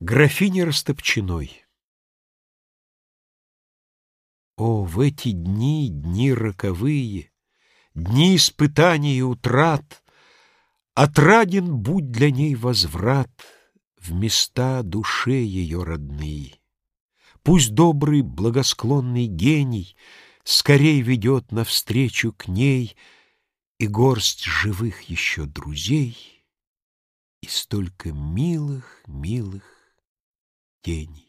Графине Растопчиной О, в эти дни, дни роковые, Дни испытаний и утрат, Отраден будь для ней возврат В места душе ее родные. Пусть добрый, благосклонный гений Скорей ведет навстречу к ней И горсть живых еще друзей, И столько милых, милых тени.